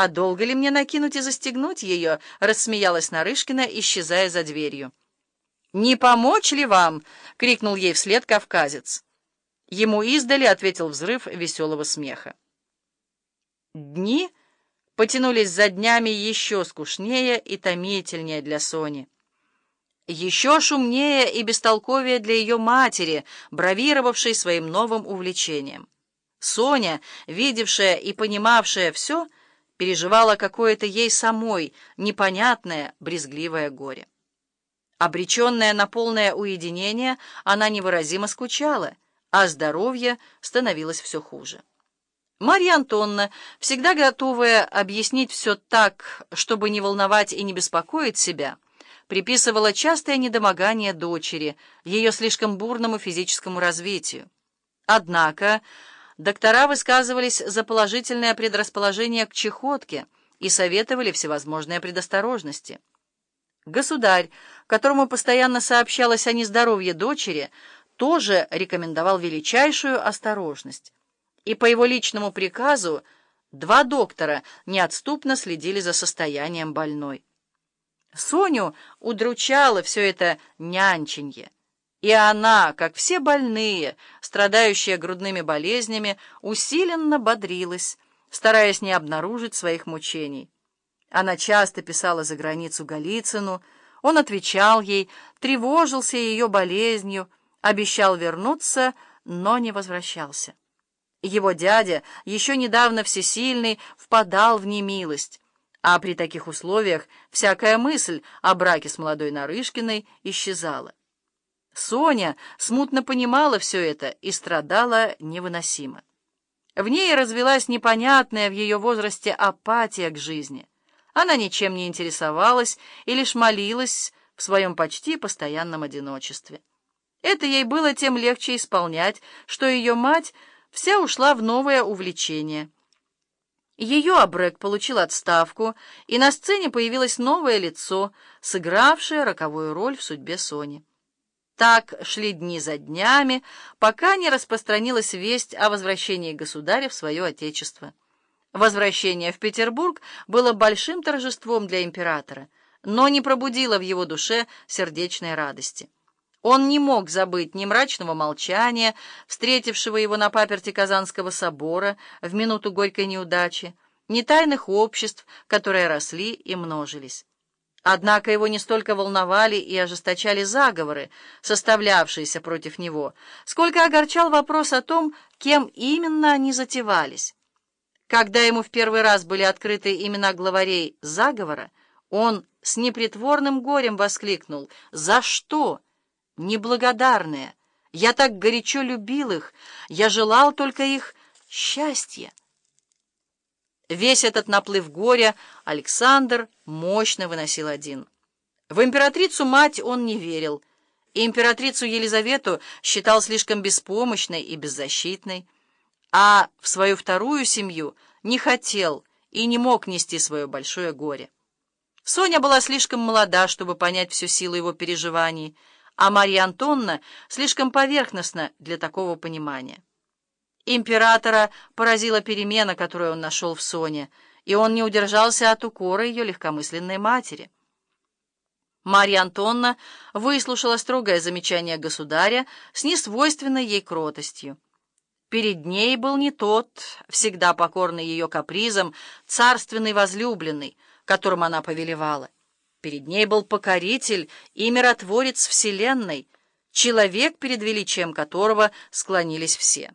«А долго ли мне накинуть и застегнуть ее?» — рассмеялась Нарышкина, исчезая за дверью. «Не помочь ли вам?» — крикнул ей вслед кавказец. Ему издали ответил взрыв веселого смеха. Дни потянулись за днями еще скучнее и томительнее для Сони. Еще шумнее и бестолковее для ее матери, бравировавшей своим новым увлечением. Соня, видевшая и понимавшая все, переживала какое-то ей самой непонятное, брезгливое горе. Обреченная на полное уединение, она невыразимо скучала, а здоровье становилось все хуже. Марья Антонна, всегда готовая объяснить все так, чтобы не волновать и не беспокоить себя, приписывала частое недомогание дочери, ее слишком бурному физическому развитию. Однако доктора высказывались за положительное предрасположение к чехотке и советовали всевозможные предосторожности. Государь, которому постоянно сообщалось о нездоровье дочери, тоже рекомендовал величайшую осторожность и по его личному приказу два доктора неотступно следили за состоянием больной. Соню удручало все это нянченье, и она, как все больные, страдающие грудными болезнями, усиленно бодрилась, стараясь не обнаружить своих мучений. Она часто писала за границу Голицыну, он отвечал ей, тревожился ее болезнью, обещал вернуться, но не возвращался. Его дядя, еще недавно всесильный, впадал в немилость, а при таких условиях всякая мысль о браке с молодой Нарышкиной исчезала. Соня смутно понимала все это и страдала невыносимо. В ней развелась непонятная в ее возрасте апатия к жизни. Она ничем не интересовалась и лишь молилась в своем почти постоянном одиночестве. Это ей было тем легче исполнять, что ее мать — вся ушла в новое увлечение. Ее Абрек получил отставку, и на сцене появилось новое лицо, сыгравшее роковую роль в судьбе Сони. Так шли дни за днями, пока не распространилась весть о возвращении государя в свое отечество. Возвращение в Петербург было большим торжеством для императора, но не пробудило в его душе сердечной радости. Он не мог забыть ни мрачного молчания, встретившего его на паперти Казанского собора в минуту горькой неудачи, ни тайных обществ, которые росли и множились. Однако его не столько волновали и ожесточали заговоры, составлявшиеся против него, сколько огорчал вопрос о том, кем именно они затевались. Когда ему в первый раз были открыты имена главарей заговора, он с непритворным горем воскликнул «За что?» неблагодарные. Я так горячо любил их, я желал только их счастья. Весь этот наплыв горя Александр мощно выносил один. В императрицу-мать он не верил, и императрицу Елизавету считал слишком беспомощной и беззащитной, а в свою вторую семью не хотел и не мог нести свое большое горе. Соня была слишком молода, чтобы понять всю силу его переживаний, а Марья Антонна слишком поверхностна для такого понимания. Императора поразила перемена, которую он нашел в Соне, и он не удержался от укора ее легкомысленной матери. Марья Антонна выслушала строгое замечание государя с несвойственной ей кротостью. Перед ней был не тот, всегда покорный ее капризом, царственный возлюбленный, которым она повелевала. Перед ней был покоритель и миротворец Вселенной, человек, перед величием которого склонились все.